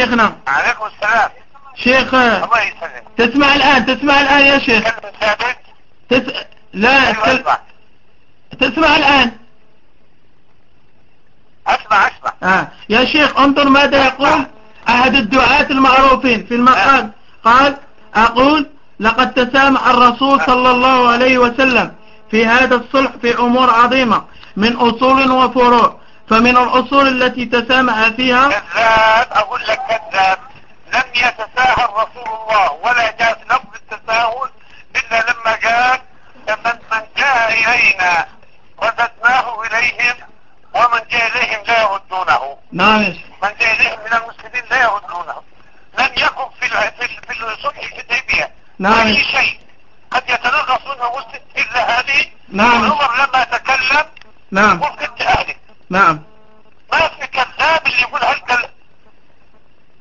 شيخنا. عليكم السلام. شيخ الله يسلمك. تسمع الآن تسمع الآن يا شيخ. تس... لا أيوة تل... تسمع الآن. أسمع أسمع. آه. يا شيخ انظر ماذا يقول أحد الدعاة المعروفين في المقال قال أقول لقد تسامح الرسول صلى الله عليه وسلم في هذا الصلح في أمور عظيمة من أصول وفروع. فمن الأصول التي تسامح فيها كذاب أقول لك كذاب لم يتساهل رسول الله ولا جاء لفظ التساهل إلا لما قال من من جاء إلينا رددناه إليهم ومن جاء إليهم لا يردونه نعم. من جاء إليهم من المسلمين لا يردونه لم يكن في في ال- في الصلح الحديبية نعم. أي شيء قد يتنغص منه مسلم إلا هذه نعم. عمر لما تكلم نعم اهلك نعم. ما في كذاب اللي يقول هالكلام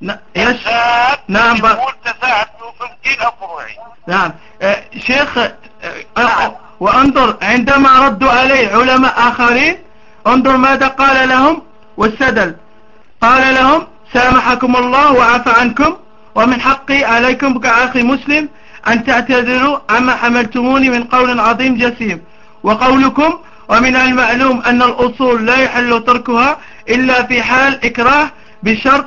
ن- يا شيخ كذاب نعم. يقول تساعد في الدين نعم. آه، شيخ آه، آه، وانظر عندما ردوا عليه علماء آخرين انظر ماذا قال لهم والسدل. قال لهم سامحكم الله وعفى عنكم ومن حقي عليكم كأخي مسلم أن تعتذروا عما حملتموني من قول عظيم جسيم. وقولكم ومن المعلوم أن الأصول لا يحل تركها إلا في حال إكراه بشرط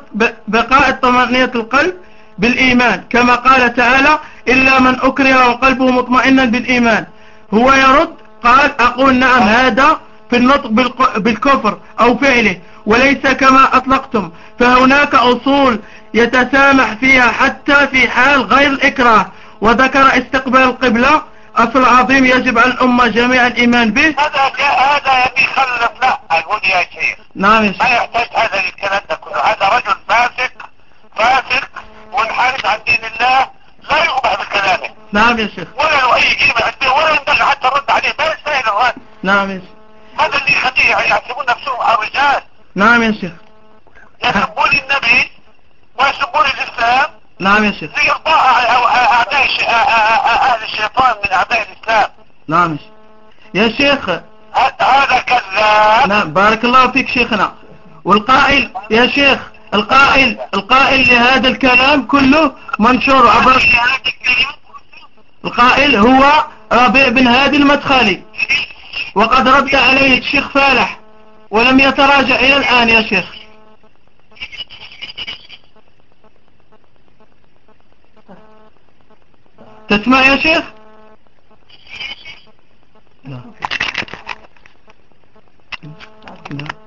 بقاء طمأنينة القلب بالإيمان. كما قال تعالى إلا من أكره وقلبه مطمئنا بالإيمان. هو يرد قال أقول نعم هذا في النطق بالكفر أو فعله وليس كما أطلقتم. فهناك أصول يتسامح فيها حتى في حال غير الإكراه. وذكر استقبال القبلة أصل عظيم يجب على الأمة جميعا الإيمان به. هذا جاء هذا يبي يخلف لا أقول يا شيخ. نعم. يا ما يحتاج هذا الكلام ده كله. هذا رجل فاسق فاسق منحرف عن دين الله لا يقبح بكلامه نعم يا شيخ. ولا له أي قيمة عنده ولا ينبغي حتى الرد عليه. ما يستاهل الرد نعم يا شيخ. هذا اللي يخليه يحسبون نفسهم الرجال نعم يا شيخ. يسبون النبي ويسبون الإسلام نعم يا شيخ. ليرضاها اعداء الش- أهل الشيطان من اعداء الإسلام. نعم. يا شيخ. هذا هذا كذاب. نعم بارك الله فيك شيخنا. والقائل يا شيخ القائل القائل لهذا الكلام كله منشور. عبر القائل هو ربيع بن هادي المدخلي. وقد رد عليه الشيخ فالح ولم يتراجع إلى الآن يا شيخ. تسمع يا شيخ؟ لا. لا.